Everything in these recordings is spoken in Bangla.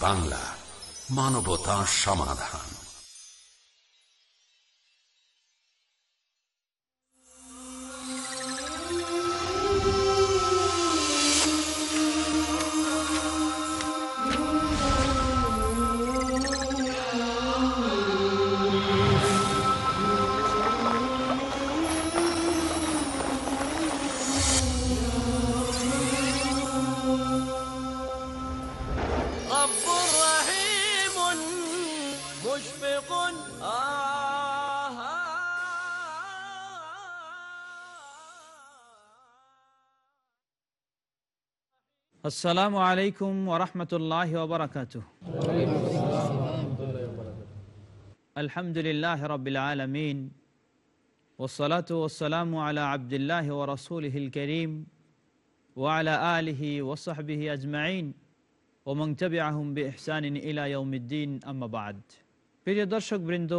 বাংলা মানবতা সমাধান। আসসালামু আলাইকুম ওরহমতুল্লাহ ওবরাকাত আলহামদুলিল্লাহ রবিল আলমিন। ওসলাত ওসালাম আলা আবদুল্লাহ ও রসুলহিল করিম। ওয়ালা আলিহি ওসাহবিহি আজমাইন। ওমং তবি আহম বি ইহসানিন ইলা ইয়ৌমিদ্দিন আম্মাবাদ প্রিয় দর্শক বৃন্দ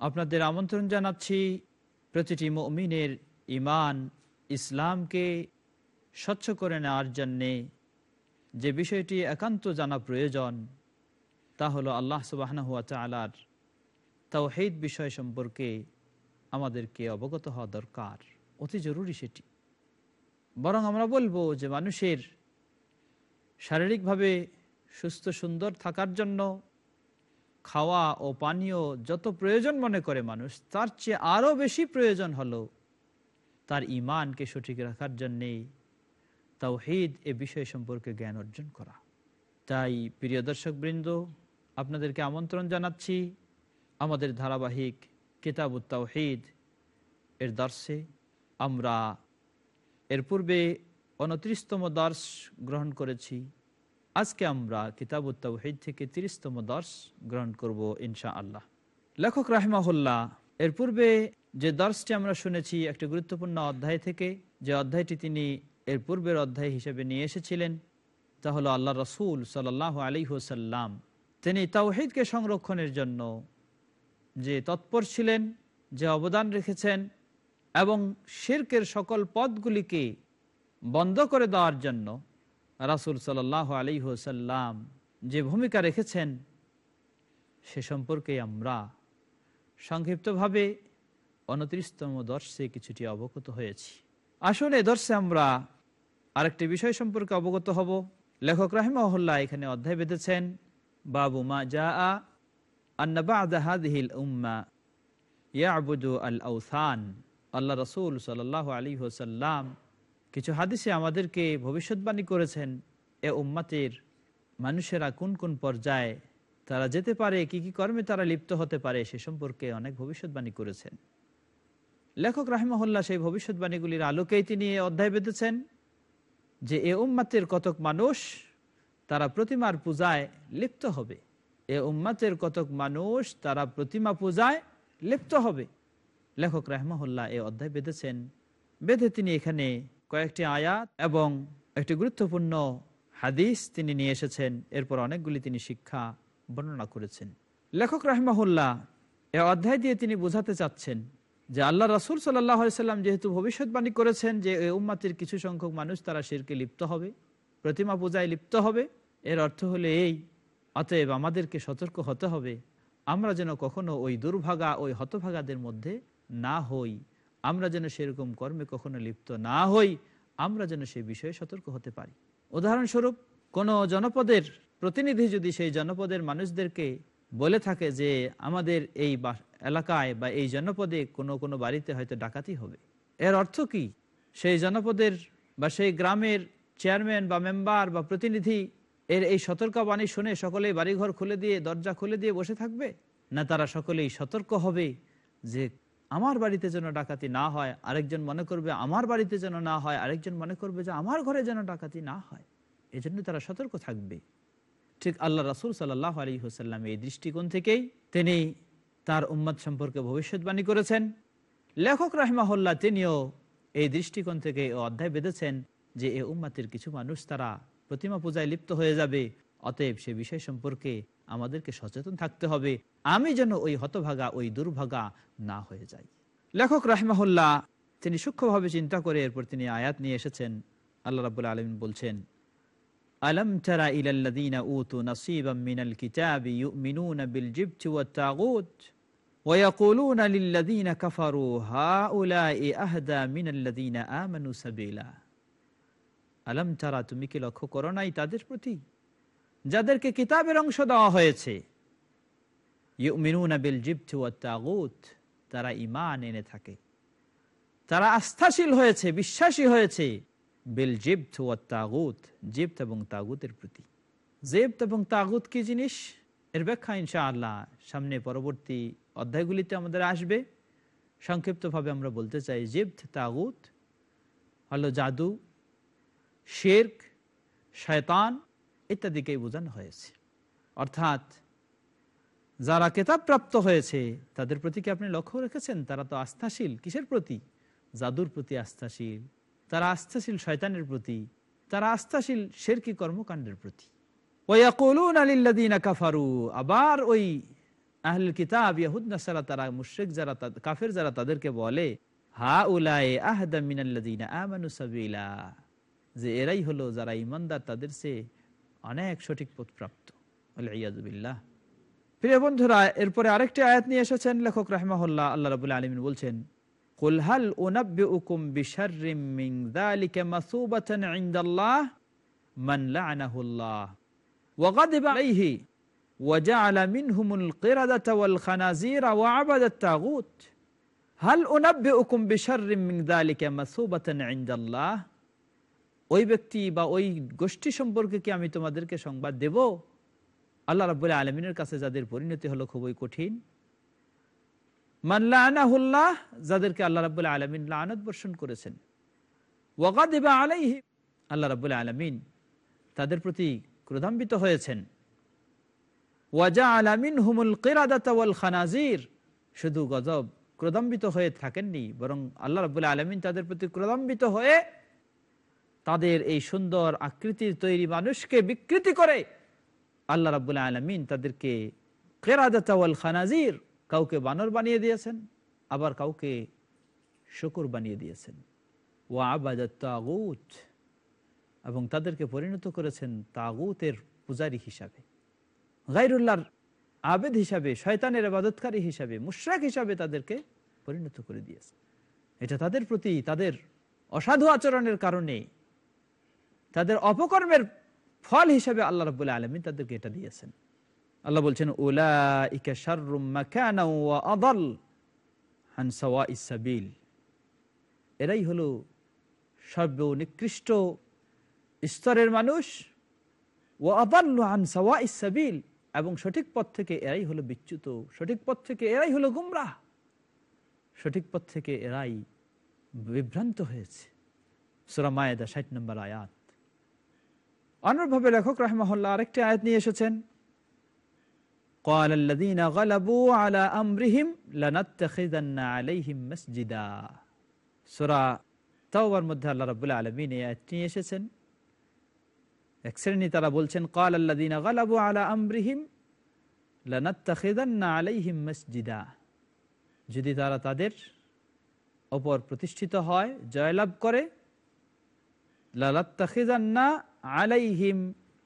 আপনাদের আমন্ত্রণ জানাচ্ছি প্রতিটি মমিনের ইমান ইসলামকে স্বচ্ছ করে নেওয়ার জন্যে যে বিষয়টি একান্ত জানা প্রয়োজন, তা হলো আল্লাহ হুয়া তালার তাওহিদ বিষয় সম্পর্কে আমাদেরকে অবগত হওয়া দরকার। অতি জরুরি সেটি। বরং আমরা বলব যে মানুষের শারীরিকভাবে সুস্থ সুন্দর থাকার জন্য খাওয়া ও পানীয় যত প্রয়োজন মনে করে মানুষ, তার চেয়ে আরও বেশি প্রয়োজন হলো তার ইমানকে সঠিক রাখার জন্যে তাওহিদ এ বিষয় সম্পর্কে জ্ঞান অর্জন করা। তাই প্রিয় দর্শক বৃন্দ আপনাদেরকে আমন্ত্রণ জানাচ্ছি আমাদের ধারাবাহিক কিতাব তাওহিদ এর দর্শে আমরা এর পূর্বে উনত্রিশতম দর্শ গ্রহণ করেছি। আজকে আমরা কিতাব তাওহিদ থেকে তিরিশতম দর্শ গ্রহণ করব ইনশা আল্লাহ লেখক রাহমাহুল্লাহ, এর পূর্বে যে দর্শটি আমরা শুনেছি, একটি গুরুত্বপূর্ণ অধ্যায় থেকে, যে অধ্যায়টি তিনি এর পূর্বের অধ্যায় হিসেবে নিয়ে এসেছিলেন, তা হলো আল্লাহ রসুল সাল্লাহ আলী হোসাল্লাম তিনি তাওহিদকে সংরক্ষণের জন্য যে তৎপর ছিলেন, যে অবদান রেখেছেন এবং শির্কের সকল পদগুলিকে বন্ধ করে দেওয়ার জন্য রাসুল সাল্লাহ আলী হোসাল্লাম যে ভূমিকা রেখেছেন, সে সম্পর্কে আমরা সংক্ষিপ্তভাবে উনত্রিশতম দর্শে কিছুটি অবগত হয়েছি। আসলে দর্শে আমরা আরেকটি বিষয় সম্পর্কে অবগত হব। লেখক রাহিমহল্লা এখানে অধ্যায় বেঁধেছেন, বাবু মা জা আন্নাবাহিল উম্মা ইয়াবুদু আল আউসান আল্লাহ রসুল সাল্লাহ আলী হোসাল্লাম কিছু হাদিসে আমাদেরকে ভবিষ্যৎবাণী করেছেন, এ উম্মাতের মানুষেরা কোন কোন পর্যায়ে তারা যেতে পারে, কি কি কর্মে তারা লিপ্ত হতে পারে, সে সম্পর্কে অনেক ভবিষ্যৎবাণী করেছেন। লেখক রাহিমহল্লা সেই ভবিষ্যৎবাণীগুলির আলোকেই তিনি অধ্যায় বেঁধেছেন। যে এ উম্মাতের কতক মানুষ তারা প্রতিমার পূজায় লিপ্ত হবে। এ উম্মাতের কতক মানুষ তারা প্রতিমা পূজায় লিপ্ত হবে। লেখক রাহমাহুল্লাহ এ অধ্যায় বেঁধেছেন। বেঁধে তিনি এখানে কয়েকটি আয়াত এবং একটি গুরুত্বপূর্ণ হাদিস তিনি নিয়ে এসেছেন। এরপর অনেকগুলি তিনি শিক্ষা বর্ণনা করেছেন। লেখক রাহমাহুল্লাহ এ অধ্যায় দিয়ে তিনি বোঝাতে চাচ্ছেন যে আল্লাহ রাসুল সাল্লাম যেহেতু ভবিষ্যৎবাণী করেছেন যে উম্মাতির কিছু সংখ্যক মানুষ তারা শিরকে লিপ্ত হবে, প্রতিমা পূজায় লিপ্ত হবে, এর অর্থ হলো এই, অতএব আমাদেরকে সতর্ক হতে হবে। আমরা যেন কখনো ওই দুর্ভাগা, ওই হতভাগাদের মধ্যে না হই। আমরা যেন সেরকম কর্মে কখনো লিপ্ত না হই। আমরা যেন সেই বিষয়ে সতর্ক হতে পারি। উদাহরণস্বরূপ, কোনো জনপদের প্রতিনিধি যদি সেই জনপদের মানুষদেরকে বলে থাকে যে আমাদের এই এলাকায় বা এই জনপদে কোনো কোনো বাড়িতে হয়তো ডাকাতি হবে। এর অর্থ কি? সেই জনপদের বা সেই গ্রামের চেয়ারম্যান বা মেম্বার বা প্রতিনিধি এর এই সতর্কবাণী শুনে সকলেই বাড়িঘর খুলে দিয়ে, দরজা খুলে দিয়ে বসে থাকবে? না তারা সকলেই সতর্ক হবে যে আমার বাড়িতে যেন ডাকাতি না হয়, আরেকজন মনে করবে আমার বাড়িতে যেন না হয়, আরেকজন মনে করবে যে আমার ঘরে যেন ডাকাতি না হয়? এজন্য তারা সতর্ক থাকবে। ঠিক আল্লাহ রাসুল সাল্লাহ আলী হোসাল্লাম এই দৃষ্টিকোণ থেকেই তিনি তার উম্মত সম্পর্কে ভবিষ্যৎবাণী করেছেন। লেখক রাহমাহল্লা তিনিও এই দৃষ্টিকোণ থেকে অধ্যায় বেঁধেছেন যে এ উম্মাতের কিছু মানুষ তারা প্রতিমা পূজায় লিপ্ত হয়ে যাবে, অতএব সে বিষয় সম্পর্কে আমাদেরকে সচেতন থাকতে হবে। আমি যেন ওই হতভাগা, ওই দুর্ভাগা না হয়ে যাই। লেখক রাহমাহুল্লাহ তিনি সূক্ষ্মভাবে চিন্তা করে এরপর তিনি আয়াত নিয়ে এসেছেন। আল্লাহ রাবুল আলমিন বলছেন আলম তারা ইলাল্লাযীনা উতু নাসীবাম মিনাল কিতাবি ইউমিনুনা বিল জিবতি ওয়াত তাগুত ويقولون للذين كفروا هؤلاء أهدى من الذين آمنوا سبيلا আলম তারা তুমি কি লক্ষ্য করো নাই তাদের প্রতি যাদেরকে কিতাবের অংশ দেওয়া হয়েছে ইউমিনুনা বিল জিবতি ওয়াত তাগুত তারা ঈমান এনে থাকে তারা আস্থাশীল হয়েছে বিশ্বাসী হয়েছে বিল জিপ্ত ও তাগুত জিপ্ত এবং তাগুতের প্রতি। জেপ্ত এবং তাগুত কি জিনিস? এর ব্যাখ্যা ইনশা আল্লাহ সামনে পরবর্তী অধ্যায়গুলিতে আমাদের আসবে। সংক্ষিপ্তভাবে আমরা বলতে চাই জিপ্ত তাগুত হলো জাদু, শেরক, শয়তান ইত্যাদিকেই বোঝানো হয়েছে। অর্থাৎ যারা কেতাব প্রাপ্ত হয়েছে, তাদের প্রতি কি আপনি লক্ষ্য রেখেছেন? তারা তো আস্থাশীল। কিসের প্রতি? জাদুর প্রতি আস্থাশীল। তারা আস্থাশীল শয়তানের প্রতি, তারা আস্থাশীল শেরকি কর্মকাণ্ডের প্রতি। কাফারু, আবার ওই আহল কিতাব, ইয়াহুদ তারা, মুশরিক যারা কাফের যারা তাদেরকে বলে হা উলায়ে আহদা মিনাল্লাদিনা যে এরাই হলো যারা ইমানদার তাদের সে অনেক সঠিক পথ প্রাপ্ত। প্রিয় বন্ধুরা, এরপরে আরেকটি আয়াত নিয়ে এসেছেন লেখক রাহমাহুল্লাহ, আল্লাহ রাবুল আলমিন বলছেন قل هل أنبئكم بشر من ذلك مثوبة عند الله من لعنه الله وغضب عليه وجعل منهم القردة والخنازير وعبد الطاغوت هل أنبئكم بشر من ذلك مثوبة عند الله ওই ব্যক্তি বা ওই গোষ্ঠী সম্পর্কে কি আমি তোমাদেরকে সংবাদ দেব আল্লাহ রাবুল্লাহ আলমিনের কাছে যাদের পরিণতি হলো খুবই কঠিন মাল্লাহ যাদেরকে আল্লাহ রাবুল্লাহ আলমিন লানত বর্ষণ করেছেন। ওয়াকাদিবা আলাইহি আল্লাহ রাবুল্লাহ আলমিন তাদের প্রতি ক্রোধান্বিত হয়েছেন। ওয়াজা আলামিন হুমুল কিরাদাতাওয়াল খানাজির, শুধু গজব ক্রোধান্বিত হয়ে থাকেননি, বরং আল্লাহ রাবুল্লাহ আলমিন তাদের প্রতি ক্রোধান্বিত হয়ে তাদের এই সুন্দর আকৃতির তৈরি মানুষকে বিকৃতি করে আল্লাহ রাবুল্লাহ আলমিন তাদেরকে কেরাদাতাওয়াল খানাজির কাউকে বানর বানিয়ে দিয়েছেন, আবার কাউকে শুকুর বানিয়ে দিয়েছেন। ও আবাদত তাগুত, এবং তাদেরকে পরিণত করেছেন তাগুতের পূজারী হিসাবে। গাইরুল্লাহর আবেদ হিসাবে, শয়তানের আবাদতকারী হিসাবে, মুশরাক হিসাবে তাদেরকে পরিণত করে দিয়েছে এটা তাদের প্রতি তাদের অসাধু আচরণের কারণে, তাদের অপকর্মের ফল হিসাবে আল্লাহ রবুল্লাহ আলমী তাদেরকে এটা দিয়েছেন। আল্লাহ বলছেন ইসাবিল এরাই হলো সর্বনিকৃষ্ট স্তরের মানুষ। ও আদাল্লু আন সাওয়া ইসাবিল এবং সঠিক পথ থেকে এরাই হলো বিচ্যুত। সঠিক পথ থেকে এরাই হলো গুমরাহ। সঠিক পথ থেকে এরাই বিভ্রান্ত হয়েছে। সুরা মায়েদা ষাট নম্বর আয়াত। অন্যভাবে লেখক রাহমাহুল্লাহ আরেকটি আয়াত নিয়ে এসেছেন قال الذين غلبوا على أمرهم لنتخذن عليهم مسجدا সূরা তাওবার মধ্যে আল্লাহ রাব্বুল আলামিন এই আয়াতটি নিয়ে এসেছেন এক শ্রেণী তারা বলছেন قال الذين غلبوا على أمرهم لنتخذن عليهم مسجدا যদি তারা তাদের অপর প্রতিষ্ঠিত হয় জয়লাভ করে লালাত্তাখিজান্না আলাইহিম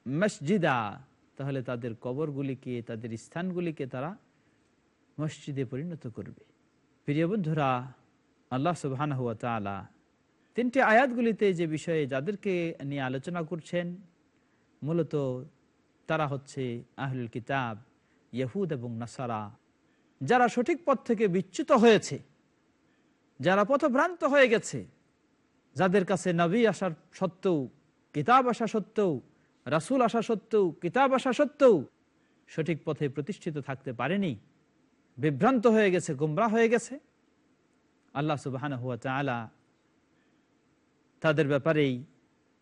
মসজিদা তাহলে তাদের কবরগুলিকে, তাদের স্থানগুলিকে তারা মসজিদে পরিণত করবে। প্রিয় বন্ধুরা, আল্লাহ সুবহান হুয়া তালা তিনটি আয়াতগুলিতে যে বিষয়ে যাদেরকে নিয়ে আলোচনা করছেন, মূলত তারা হচ্ছে আহলুল কিতাব ইহুদ এবং নাসারা, যারা সঠিক পথ থেকে বিচ্যুত হয়েছে, যারা পথভ্রান্ত হয়ে গেছে, যাদের কাছে নবী আসার সত্ত্বেও, কিতাব আসা সত্ত্বেও রাসুল আসা সত্ত্বেও, কিতাব আসা সত্ত্বেও সঠিক পথে প্রতিষ্ঠিত থাকতে পারেনি। বিভ্রান্ত হয়ে গেছে গুমরা হয়ে গেছে। আল্লাহ সুবাহান হুয়া চালা তাদের ব্যাপারেই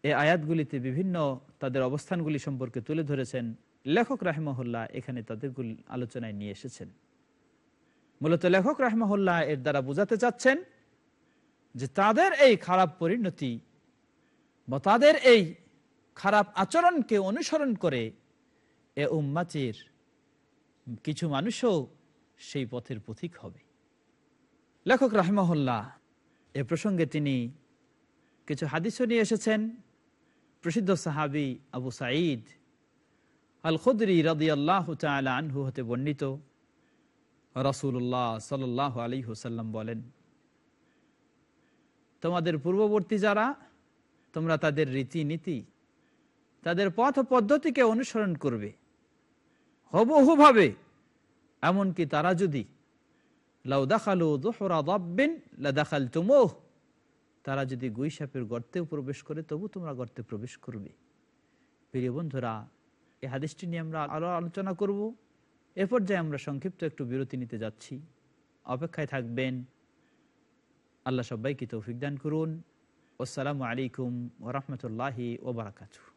এই আয়াতগুলিতে বিভিন্ন তাদের অবস্থানগুলি সম্পর্কে তুলে ধরেছেন। লেখক রাহমহল্লা এখানে তাদের আলোচনায় নিয়ে এসেছেন। মূলত লেখক রাহমহল্লা এর দ্বারা বোঝাতে চাচ্ছেন যে তাদের এই খারাপ পরিণতি বা তাদের এই খারাপ আচরণকে অনুসরণ করে এ উম্মাতির কিছু মানুষও সেই পথের পথিক হবে। লেখক রাহমহল্লা এ প্রসঙ্গে তিনি কিছু হাদিসও নিয়ে এসেছেন। প্রসিদ্ধ সাহাবি আবু সাঈদ আল খুদরি রাদি আল্লাহ আনহু হতে বর্ণিত। রসুল্লাহ সাল আলী হুসাল্লাম বলেন, তোমাদের পূর্ববর্তী যারা, তোমরা তাদের রীতিনীতি তাদের পথ পদ্ধতিকে অনুসরণ করবে। হবহুভাবে এমনকি তারা যদি তারা যদি গুই সাপের গর্তেও প্রবেশ করে, তবু তোমরা গর্তে প্রবেশ করবে। প্রিয় বন্ধুরা, এই হাদিসটি নিয়ে আমরা আরও আলোচনা করব। এ পর্যায়ে আমরা সংক্ষিপ্ত একটু বিরতি নিতে যাচ্ছি। অপেক্ষায় থাকবেন। আল্লাহ সবাইকে তৌফিক দান করুন। আসসালামু আলাইকুম ওরহমতুল্লাহি ওবরাকাতু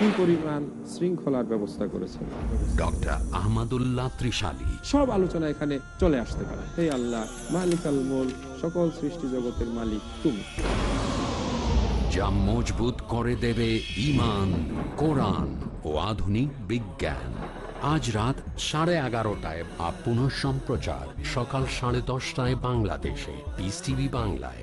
কি পরিমাণ শৃঙ্খলার ব্যবস্থা করেছেন। ডক্টর আহমদুল্লাহ ত্রিশালী। সব আলোচনা এখানে চলে আসতে পারে। হে আল্লাহ মালিক আল মোল সকল সৃষ্টি জগতের মালিক তুমি। যা মজবুত করে দেবে ইমান কোরআন ও আধুনিক বিজ্ঞান। আজ রাত সাড়ে এগারোটায় বা পুনঃ সম্প্রচার সকাল সাড়ে দশটায় বাংলাদেশে। পিস টিভি বাংলায়।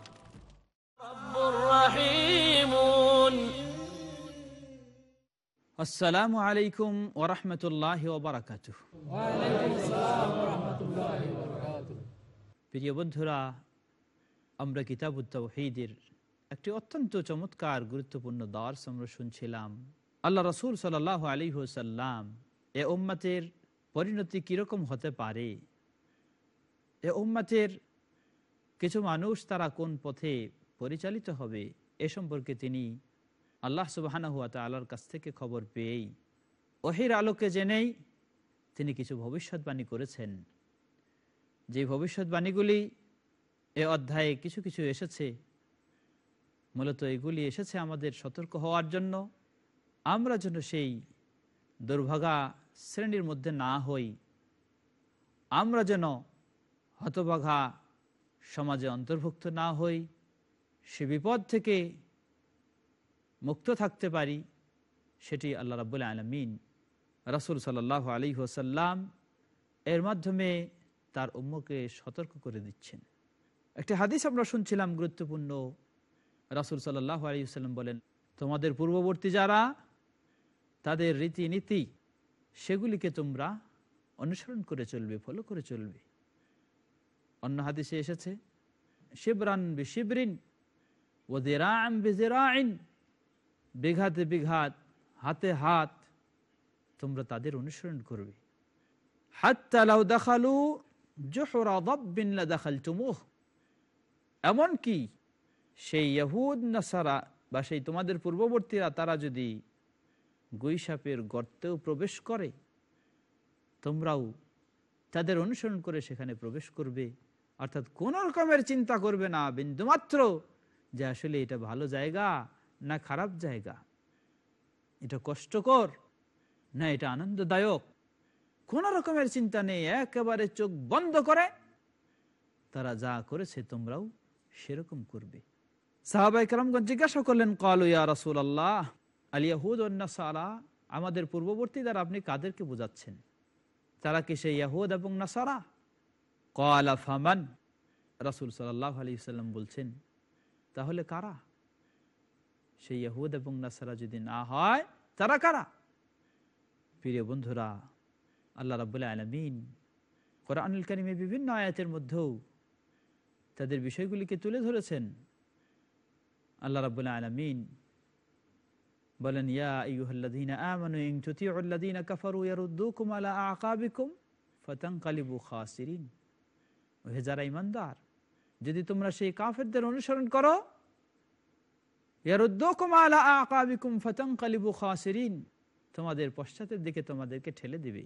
আসসালামু আলাইকুম ওরহমতুল্লাহ ওবরাকাত প্রিয় বন্ধুরা, আমরা কিতাবুত্তাহিদের একটি অত্যন্ত চমৎকার গুরুত্বপূর্ণ দর্শ আমরা শুনছিলাম। আল্লাহ রসুল সাল আলী সাল্লাম এ উম্মাতের পরিণতি কীরকম হতে পারে? এ উম্মাতের কিছু মানুষ তারা কোন পথে পরিচালিত হবে? এ সম্পর্কে তিনি আল্লাহ সুবাহানা আল্লাহর কাছ থেকে খবর পেয়েই ওহির আলোকে জেনেই তিনি কিছু ভবিষ্যৎবাণী করেছেন। যে ভবিষ্যৎবাণীগুলি এ অধ্যায়ে কিছু কিছু এসেছে, মূলত এগুলি এসেছে আমাদের সতর্ক হওয়ার জন্য। আমরা যেন সেই দুর্ভাগা শ্রেণির মধ্যে না হই। আমরা যেন হতভাগা সমাজে অন্তর্ভুক্ত না হই। সে বিপদ থেকে মুক্ত থাকতে পারি, সেটি আল্লাহ রাবুল আলমিন রাসুল সাল্লাহ আলী হোসাল্লাম এর মাধ্যমে তার উম্মকে সতর্ক করে দিচ্ছেন। একটি হাদিস আমরা শুনছিলাম, গুরুত্বপূর্ণ। রাসুল সাল্লাহ আলী সাল্লাম বলেন, তোমাদের পূর্ববর্তী যারা, তাদের রীতিনীতি, সেগুলিকে তোমরা অনুসরণ করে চলবে ফলো করে চলবে। অন্য হাদিসে এসেছে, শিবরান বি শিবরিন ও দেরাম বেজেরাইন বিঘাতে বিঘাত, হাতে হাত, তোমরা তাদের অনুসরণ করবে। হাত্তালাউ দেখালু জোহরা দব্বিল্লা দেখাল তুমুহ এমনকি সেই ইয়াহুদ নাসারা বা সেই তোমাদের পূর্ববর্তীরা, তারা যদি গুইসাপের গর্তেও প্রবেশ করে, তোমরাও তাদের অনুসরণ করে সেখানে প্রবেশ করবে। অর্থাৎ কোন রকমের চিন্তা করবে না, বিন্দুমাত্র যে আসলে এটা ভালো জায়গা না খারাপ জায়গা? এটা কষ্টকর না এটা আনন্দদায়ক? কোন রকমের চিন্তা নেই, একেবারে চোখ বন্ধ করে। তারা যা করেছে তোমরাও সেরকম করবে। সাহাবাই কালামগঞ্জ জিজ্ঞাসা করলেন, কল ইয়া রসুল আল্লাহ আলিয়াহুদ সারা আমাদের পূর্ববর্তী দ্বারা আপনি কাদেরকে বোঝাচ্ছেন? তারা কি সেই ইয়াহুদ এবং নাসারা? কলা ফামান, রাসুল সাল্লাহ আলী সাল্লাম বলছেন, তাহলে কারা? সেই ইয়াহুদ এবং নাসারা যদি না হয়, তারা কারা? প্রিয় বন্ধুরা, আল্লাহ রাবুল্লাহ আলমিন কোরআনুল কারিমে বিভিন্ন আয়াতের মধ্যেও তাদের বিষয়গুলিকে তুলে ধরেছেন। আল্লাহ রাবুল্লাহ আলমিন বলেন, ইয়া হে যারা ঈমানদার, যদি তোমরা সেই কাফেরদের অনুসরণ করো ইয়ারুদ্দুকুম আলা আকাবিকুম ফাতানকালিবু খাসিরিন তোমাদের পশ্চাতের দিকে তোমাদেরকে ঠেলে দিবে,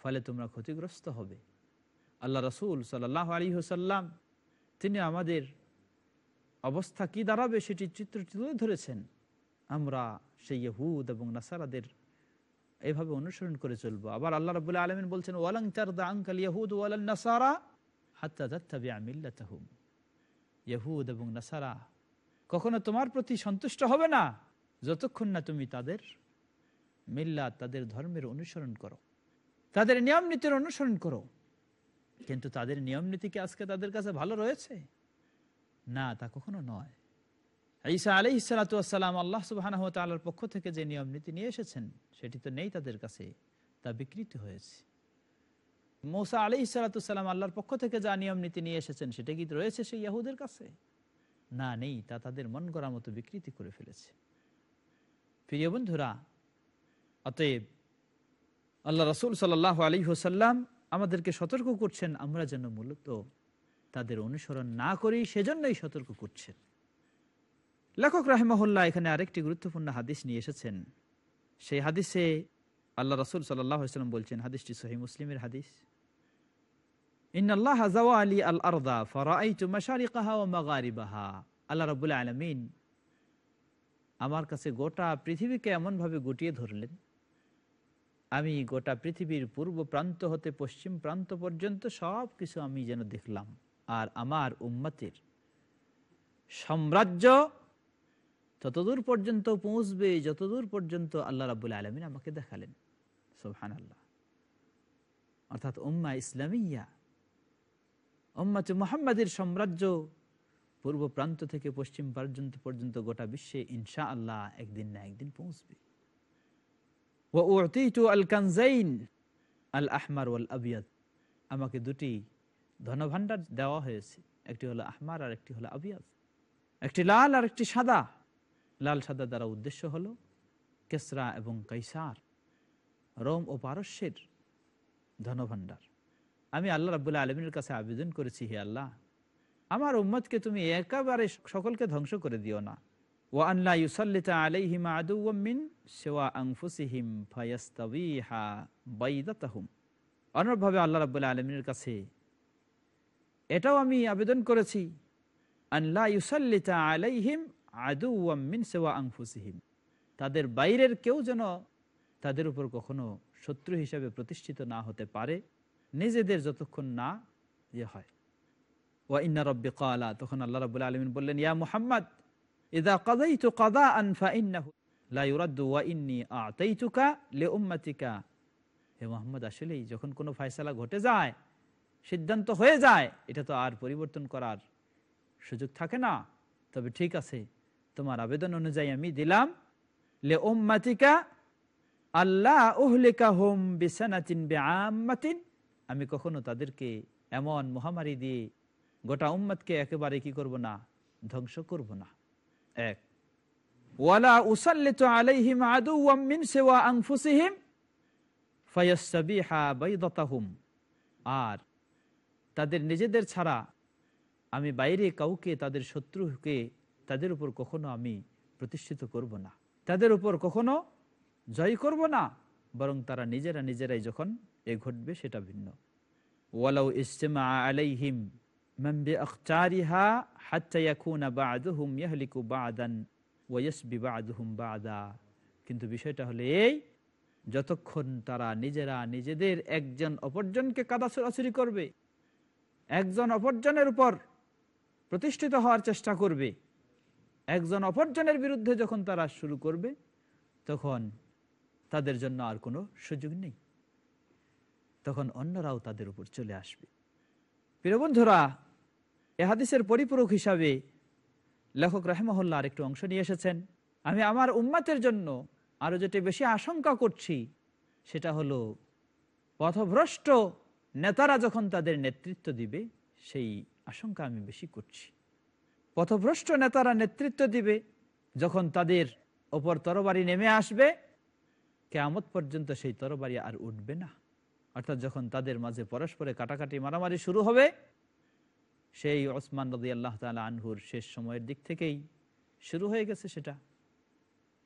ফলে তোমরা ক্ষতিগ্রস্ত হবে। আল্লাহ রসুল সাল্লাহ আলী হোসাল্লাম তিনি আমাদের অবস্থা কি দাঁড়াবে সেটি চিত্র তুলে ধরেছেন। আমরা সেই ইহুদ এবং নাসারাদের এভাবে অনুসরণ করে চলবো। আবার আল্লাহ রবুল্লা আলমিন বলছেন, ওয়ালাং চারদা আঙ্কাল ইহুদ ওয়ালান নাসারা হাত্তা দাত্তাবি আমিল্লাতাহুম ইহুদ এবং নাসারা কখনো তোমার প্রতি সন্তুষ্ট হবে না যতক্ষণ না তুমি তাদের মিল্লা, তাদের ধর্মের অনুসরণ করো। তাদের নিয়ম নীতির অনুসরণ করো। কিন্তু তাদের নিয়ম নীতি কি আজকে তাদের কাছে ভালো রয়েছে? না, তা কখনো নয়। ঈসা আলি সালাতাম আল্লাহ সুবাহ তাল্লার পক্ষ থেকে যে নিয়ম নীতি নিয়ে এসেছেন, সেটি তো নেই তাদের কাছে, তা বিকৃত হয়েছে। মৌসা আলি সালাতাম আল্লাহর পক্ষ থেকে যা নিয়ম নীতি নিয়ে এসেছেন, সেটা কি রয়েছে সেই ইয়াহুদের কাছে? না নেই তা তাদের মন করার মতো বিকৃতি করে ফেলেছে। প্রিয় বন্ধুরা, অতএব আল্লাহ রসুল সাল্লাহ আলী হোসাল্লাম আমাদেরকে সতর্ক করছেন, আমরা যেন মূলত তাদের অনুসরণ না করি, সেজন্যই সতর্ক করছেন। লেখক রাহেমহল্লা এখানে আরেকটি গুরুত্বপূর্ণ হাদিস নিয়ে এসেছেন। সেই হাদিসে আল্লাহ রসুল সাল্লাহ সাল্লাম বলছেন, হাদিসটি সহি মুসলিমের হাদিস। ইন্নআল্লাহ আলী ও আমার কাছে গোটা পৃথিবীকে এমনভাবে গুটিয়ে ধরলেন। আমি গোটা পৃথিবীর পূর্ব প্রান্ত হতে পশ্চিম প্রান্ত পর্যন্ত সব কিছু আমি যেন দেখলাম। আর আমার উম্মতের সাম্রাজ্য ততদূর পর্যন্ত পৌঁছবে, যতদূর পর্যন্ত আল্লাহ রাবুল আলমিন আমাকে দেখালেন। সোহান আল্লাহ অর্থাৎ উম্মা ইসলামিয়া উম্মাতে মোহাম্মদের সাম্রাজ্য পূর্ব প্রান্ত থেকে পশ্চিম পর্যন্ত পর্যন্ত গোটা বিশ্বে ইনশা আল্লাহ একদিন না একদিন পৌঁছবে। আল কানজাইন আল আহমার ওয়াল আবিয়াদ। আমাকে দুটি ধনভাণ্ডার দেওয়া হয়েছে, একটি হলো আহমার আর একটি হলো আবিয়াদ। একটি লাল আর একটি সাদা। লাল সাদা দ্বারা উদ্দেশ্য হলো কেসরা এবং কৈসার রোম ও পারস্যের ধনভাণ্ডার। আমি আল্লাহ রাবুল্লাহ আলমিনের কাছে আবেদন করেছি, হে আল্লাহ, আমার উম্মতকে তুমি একেবারে সকলকে ধ্বংস করে দিও না। ও আল্লাহ ইউসাল্লিতা আলাইহিম আদুমিন সেওয়া আংফুসিহিম ফায়াস্তাবিহা বাইদাতাহুম। অনুরূপভাবে আল্লাহ রাবুল্লাহ আলমিনের কাছে এটাও আমি আবেদন করেছি আল্লাহ ইউসাল্লিতা আলাইহিম আদুমিন সেওয়া আংফুসিহিম তাদের বাইরের কেউ যেন তাদের উপর কখনো শত্রু হিসাবে প্রতিষ্ঠিত না হতে পারে। নিজেদের যতক্ষণ না ইয়ে হয়। ওয়া ইন্না রব্বি কালা তখন আল্লাহ রাবুল্লাহ আলমিন বললেন, ইয়া মুহাম্মদ ইদা কাদাইতু কাদা আন ফাইন্নাহু লা ইউরাদ্দু ওয়া ইন্নী আতাইতুকা লি উম্মাতিকা হে মোহাম্মদ, আসলেই যখন কোনো ফয়সালা ঘটে যায়, সিদ্ধান্ত হয়ে যায়, এটা তো আর পরিবর্তন করার সুযোগ থাকে না। তবে ঠিক আছে, তোমার আবেদন অনুযায়ী আমি দিলাম লে উম্মাতিকা আল্লাহ উহলিকা হোম বিসানাতিন বেআমাতিন আমি কখনো তাদেরকে এমন মহামারী দিয়ে গোটা উম্মতকে একেবারে কি করব না, ধ্বংস করব না। এক, ওয়ালা উসাল্লিত আলাইহিম আদুওয়াম মিন সিওয়া আনফুসিহিম ফায়াসবিহা বাইদাতাহুম। আর তাদের নিজেদের ছাড়া আমি বাইরে কাউকে, তাদের শত্রুকে, তাদের উপর কখনো আমি প্রতিষ্ঠিত করব না। তাদের উপর কখনো জয় করব না, বরং তারা নিজেরা নিজেরাই যখন এ ঘটবে সেটা ভিন্ন। ওয়ালাউ ইস্তেমা আলাইহিম মাম্বি আখতারিহা হাত্তায়াকুনা বাদুহুম ইয়াহলিকু বাদান ওয়াসবি বা আদা কিন্তু বিষয়টা হলে এই, যতক্ষণ তারা নিজেরা নিজেদের একজন অপরজনকে কাদাচুরাচুরি করবে, একজন অপরজনের উপর প্রতিষ্ঠিত হওয়ার চেষ্টা করবে, একজন অপরজনের বিরুদ্ধে যখন তারা শুরু করবে, তখন তাদের জন্য আর কোনো সুযোগ নেই। তখন অন্যরাও তাদের উপর চলে আসবে। প্রিয় বন্ধুরা, এ হাদিসের পরিপূরক হিসাবে লেখক রাহেমহল্লা আরেকটু অংশ নিয়ে এসেছেন। আমি আমার উম্মাতের জন্য আরও যেটি বেশি আশঙ্কা করছি, সেটা হলো, পথভ্রষ্ট নেতারা যখন তাদের নেতৃত্ব দিবে, সেই আশঙ্কা আমি বেশি করছি। পথভ্রষ্ট নেতারা নেতৃত্ব দিবে, যখন তাদের ওপর তরবারি নেমে আসবে, কেয়ামত পর্যন্ত সেই তরবারি আর উঠবে না। অর্থাৎ যখন তাদের মাঝে পরস্পরে কাটাকাটি মারামারি শুরু হবে, সেই ওসমান রদি আল্লাহ তালা আনহুর শেষ সময়ের দিক থেকেই শুরু হয়ে গেছে সেটা।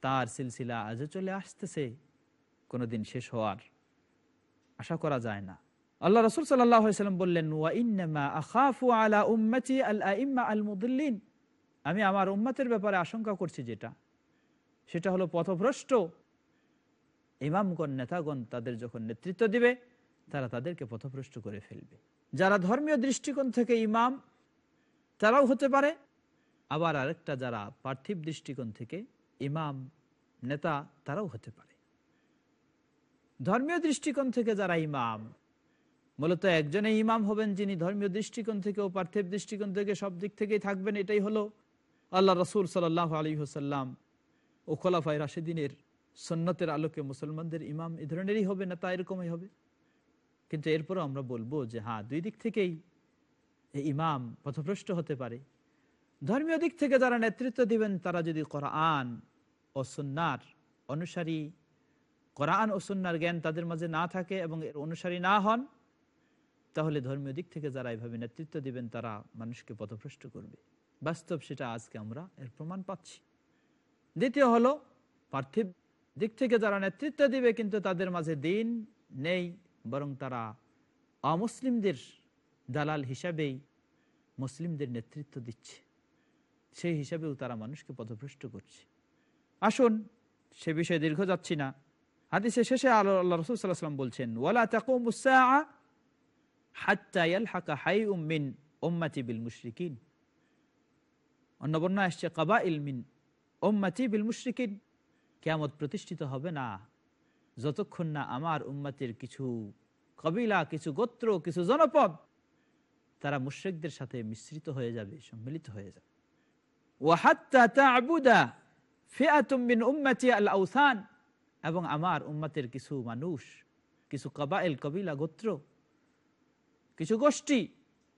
তার সিলসিলা আজও চলে আসতেছে, কোনোদিন শেষ হওয়ার আশা করা যায় না। আল্লাহ রসুল সাল্লাম বললেন আমি আমার উম্মতের ব্যাপারে আশঙ্কা করছি যেটা। সেটা হলো পথভ্রষ্ট। ইমামগণ, নেতাগণ তাদের যখন নেতৃত্ব দিবে তারা তাদেরকে পথভ্রষ্ট করে ফেলবে। যারা ধর্মীয় দৃষ্টিকোণ থেকে ইমাম, তারাও হতে পারে। আবার আরেকটা যারা পার্থিব দৃষ্টিকোণ থেকে ইমাম, নেতা, তারাও হতে পারে। ধর্মীয় দৃষ্টিকোণ থেকে যারা ইমাম, মূলত একজনে ইমাম হবেন যিনি ধর্মীয় দৃষ্টিকোণ থেকে ও পার্থিব দৃষ্টিকোণ থেকে সব দিক থেকেই থাকবেন, এটাই হলো আল্লাহ রসুল সাল্লাহ আলী হোসাল্লাম ও খোলাফাই রাশেদিনের সন্ন্যতের আলোকে মুসলমানদের ইমাম এ ধরনেরই হবে না তা এরকমই হবে। কিন্তু এরপরও আমরা বলব যে হ্যাঁ দুই দিক থেকেই ইমাম পথভ্রষ্ট হতে পারে। ধর্মীয় দিক থেকে যারা নেতৃত্ব দিবেন, তারা যদি কোরআন ও সন্ন্যার অনুসারী, কোরআন ও সন্ন্যার জ্ঞান তাদের মাঝে না থাকে এবং এর অনুসারী না হন, তাহলে ধর্মীয় দিক থেকে যারা এইভাবে নেতৃত্ব দিবেন, তারা মানুষকে পথভ্রষ্ট করবে। বাস্তব সেটা আজকে আমরা এর প্রমাণ পাচ্ছি। দ্বিতীয় হলো, পার্থিব দিক থেকে যারা নেতৃত্ব দিবে, কিন্তু তাদের মাঝে দিন নেই বরং তারা অমুসলিমদের দালাল হিসাবেই মুসলিমদের নেতৃত্ব দিচ্ছে। সেই হিসাবেও তারা মানুষকে পথভ্রষ্ট করছে। আসুন, সে বিষয়ে দীর্ঘ যাচ্ছি না। হাদিসে শেষে আল্লাহ আল্লাহ রসুল সাল্লাহাম বলছেন, ওয়ালা বিল আসছে কাবা ইলমিন ওম্মাতি বিল মুশরিকিন। কেমত প্রতিষ্ঠিত হবে না। যতক্ষণ না আমার উম্মাতের কিছু কবিলা, কিছু গোত্র, কিছু জনপদ, তারা মুশ্রিকদের সাথে মিশ্রিত হয়ে যাবে, সম্মিলিত হয়ে যাবে। এবং আমার উম্মাতের কিছু মানুষ, কিছু কবাইল, কবিলা, গোত্র, কিছু গোষ্ঠী,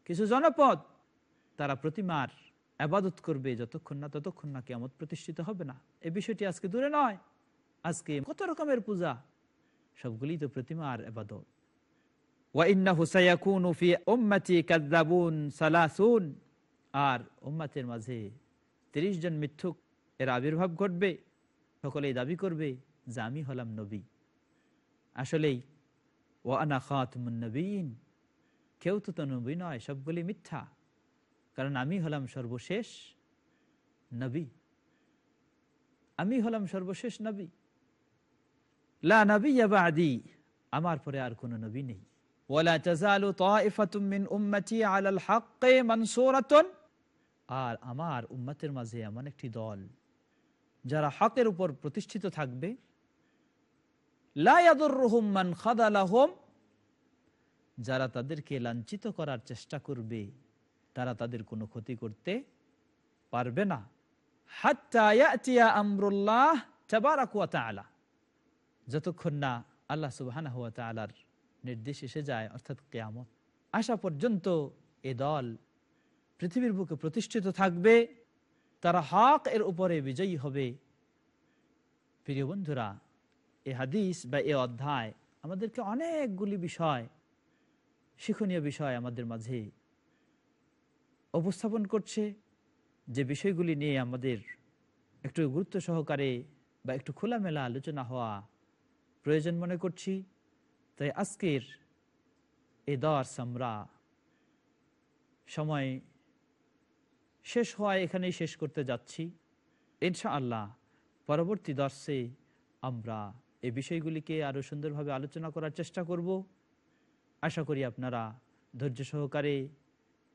কিছু জনপদ, তারা প্রতিমার আবাদত করবে যতক্ষণ না, ততক্ষণ না কেমন প্রতিষ্ঠিত হবে না। এ বিষয়টি আজকে দূরে নয়। আজকে কত রকমের পূজা? সবগুলি তো প্রতিমার আবাদত। আর উম্মাতের মাঝে তিরিশ জন মিথ্যুক, এর আবির্ভাব ঘটবে। সকলেই দাবি করবে, যে আমি হলাম নবী। আসলেই ও আনা খাতমুন কেউ তো তো নবী নয় সবগুলি মিথ্যা। কারণ আমি হলাম সর্বশেষ নবী। আমি হলাম সর্বশেষ নবী। লা নবী আদি আমার পরে আর কোনো নবী নেই। ওয়ালা তাজালু তাইফাতুম মিন উম্মতি আলাল হাক্কি মানসুরাতুন আর আমার উম্মতের মাঝে এমন একটি দল, যারা হকের উপর প্রতিষ্ঠিত থাকবে। লা ইয়াদুররুহুম মান খাদালাহুম। যারা তাদেরকে লাঞ্ছিত করার চেষ্টা করবে, তারা তাদের কোনো ক্ষতি করতে পারবে না। আমরুল্লাহ যতক্ষণ না আল্লাহ সুবাহ নির্দেশ এসে যায়, অর্থাৎ কেয়ামত, আসা পর্যন্ত এ দল পৃথিবীর বুকে প্রতিষ্ঠিত থাকবে, তারা হক এর উপরে বিজয়ী হবে। প্রিয় বন্ধুরা, এ হাদিস বা এ অধ্যায় আমাদেরকে অনেকগুলি বিষয়, শিক্ষণীয় বিষয় আমাদের মাঝে উপস্থাপন করছে। যে বিষয়গুলি নিয়ে আমাদের একটু গুরুত্ব সহকারে বা একটু খোলামেলা আলোচনা হওয়া প্রয়োজন মনে করছি। তাই আজকের এ দর্শ আমরা সময় শেষ হওয়ায় এখানেই শেষ করতে যাচ্ছি। ইনশা আল্লাহ পরবর্তী দর্শে আমরা এই বিষয়গুলিকে আরও সুন্দরভাবে আলোচনা করার চেষ্টা করব। আশা করি আপনারা ধৈর্য সহকারে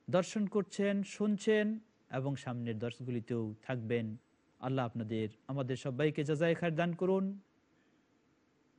দর্শন করছেন, শুনছেন এবং সামনের দর্শগুলিতেও থাকবেন। আল্লাহ আপনাদের, আমাদের সবাইকে যাজাই খার দান করুন।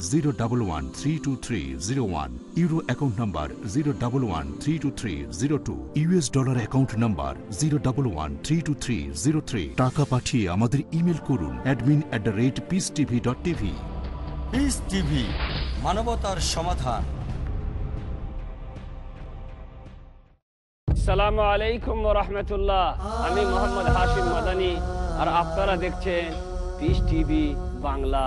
zero double one three two three zero one euro account number zero double one three two three zero two US dollar account number zero double one three two three zero three টাকা পাঠিয়ে আমাদের ইমেল করুন admin at the rate Peace TV dot TV Peace TV মানবতার সমাধান। সালামু আলাইকুম রহমতুল্লাহ। আমি মোহাম্মদ হাশিম মাদানি আর আপনারা দেখছেন পিস টিভি বাংলা।